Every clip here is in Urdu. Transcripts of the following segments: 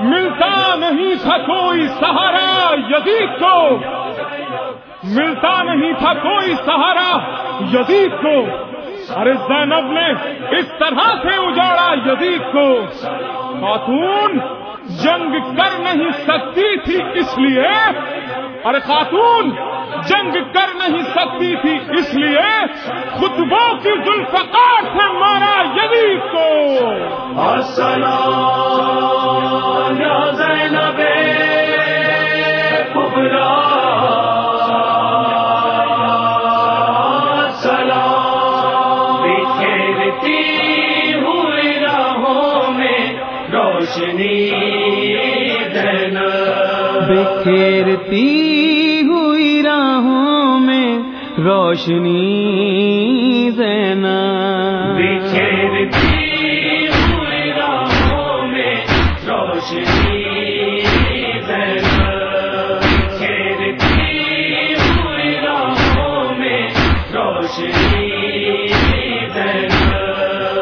ملتا نہیں تھا کوئی سہارا، یزید کو۔ ملتا نہیں تھا کوئی سہارا، یزید کو۔ ارے زینب نے اس طرح سے اجاڑا یزید کو۔ خاتون جنگ کر نہیں سکتی تھی اس لیے۔ ارے خاتون جنگ کر نہیں سکتی تھی اس لیے خطبوں کی ذوالفقار سے مارا یزید کو۔ بکھیرتی ہوئی راہوں میں روشنی دینا میں روشنی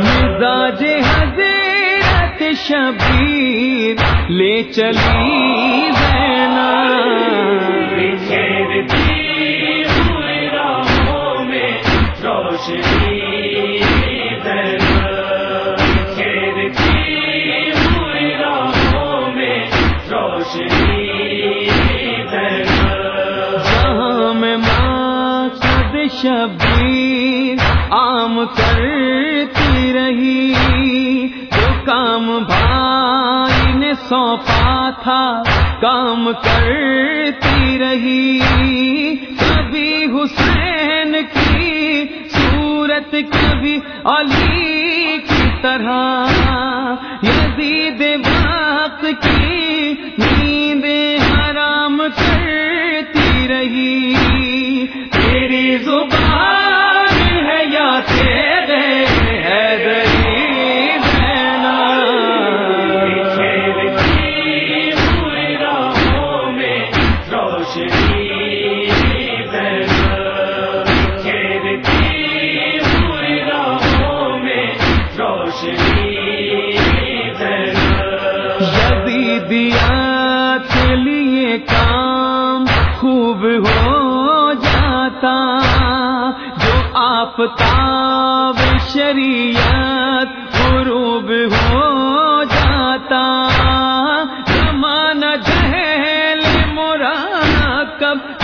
مزاج حضرت شبیر لے چلی جہاں میں مقصد شبیر عام کرتی رہی، جو کام بھائی نے سونپا تھا، کام کرتی رہی۔ کبھی حسین صورت کبھی علی کی طرح یزید وقت کی یزیدیات لیے کام خوب ہو جاتا، جو آفتاب شریعت غروب ہو جاتا۔ زمانہ جہل مراکب کب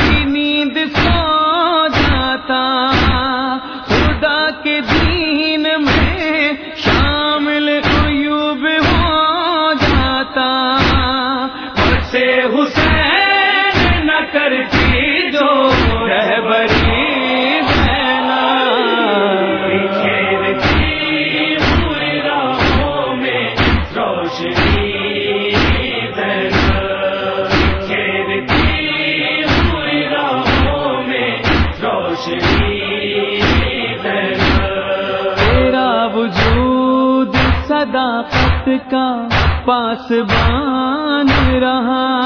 صداقت کا پاسبان رہا۔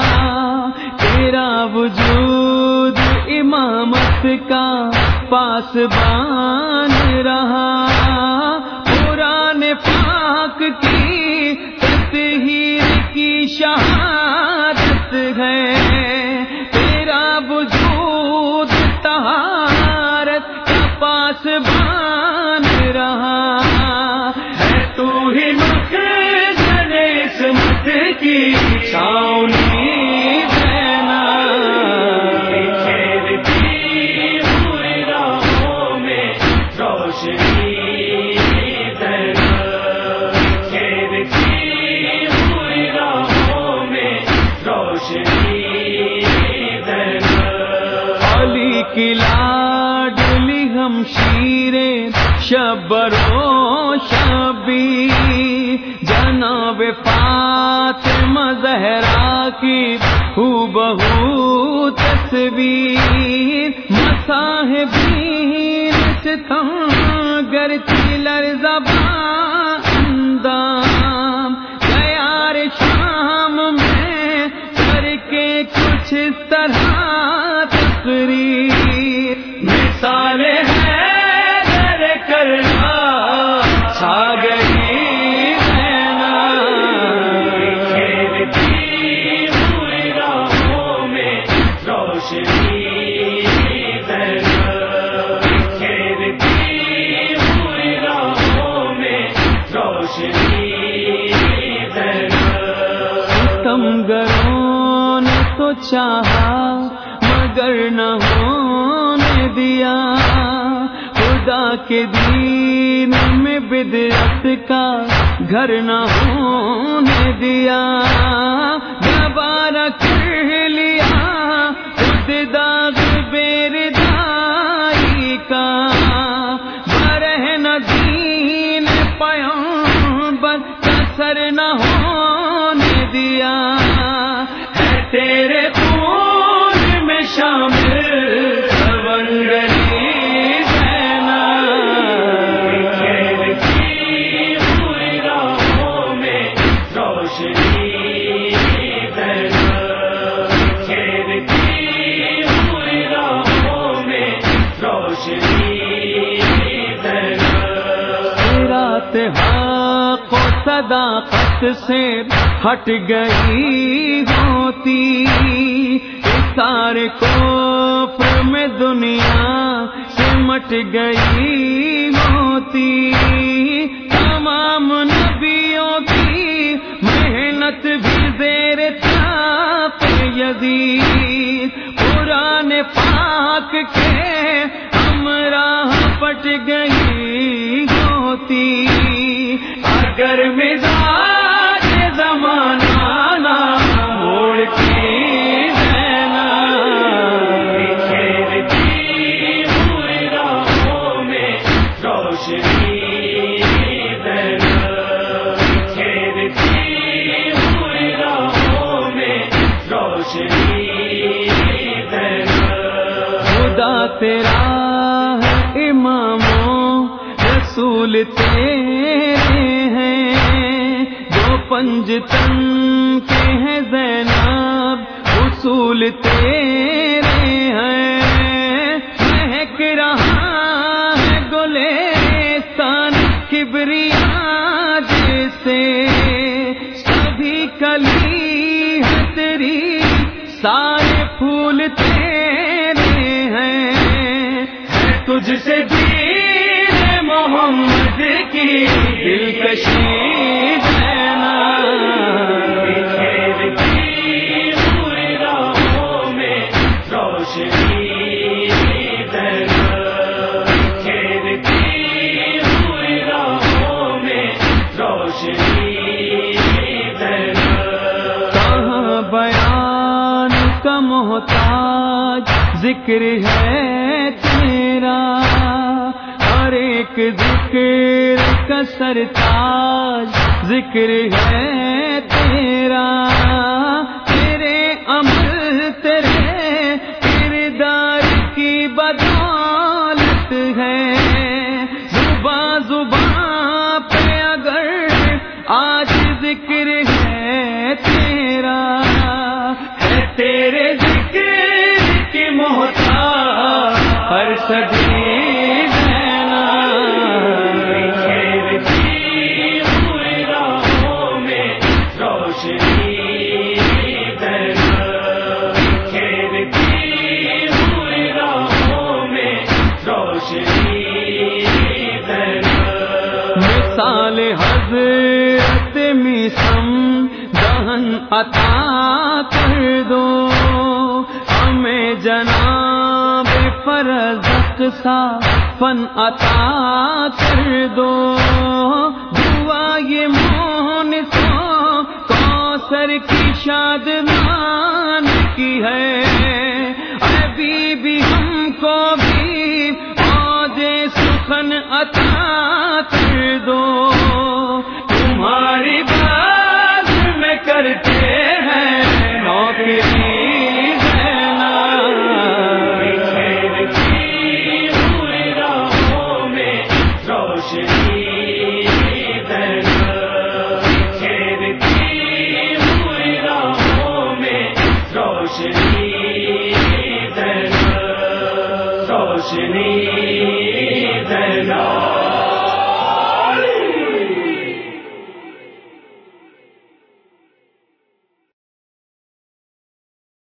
تیرا وجود امامت کا پاسبان رہا۔ قرآن پاک کی تطہیر کی شہادت ہے۔ لاڈلی شیرے شبرو شبی۔ جناب فاطمہ زہرا کی ہو بہو تصویر۔ مصاحبین ستم گرچی لرزبان چاہا، مگر نہ ہونے دیا۔ خدا کے دین میں بدعت کا گھر نہ ہونے دیا۔ دوبارہ کر لیا، خود داغ بیر دائی کا۔ برہ نہ دین پیامبر کا سر نہ ہونے صداقت سے ہٹ گئی ہوتی۔ سارے کو میں دنیا سے مٹ گئی ہوتی۔ تمام نبیوں کی محنت بھی زیر تاپ یدی قرآن پاک کے ہمراہ پٹ گئی ہوتی۔ اگر مزاج زمانہ موڑ کے دینا پنج تن کے ہیں زینب، اصول تیرے ہیں۔ مہک رہا ہے گلستان کبریا جیسے سبھی کلی ہے تیری، سارے پھول تیرے ہیں۔ تجھ سے دین محمد کی دلکشی۔ کہاں بیان کا محتاج ذکر ہے تیرا؟ ہر ایک ذکر کا سرتاج ذکر ہے ذکر ہے تیرا ہے تیرے ذکر کی محتاج ہر سبھی عطا کر دو۔ ہمیں جناب فرزق سا فن عطا کر دو۔ دعا یہ مون سو کوثر کی شاد مان کی ہے۔ ابھی بھی ہم کو بھی آجے سخن عطا کر دو۔ تمہاری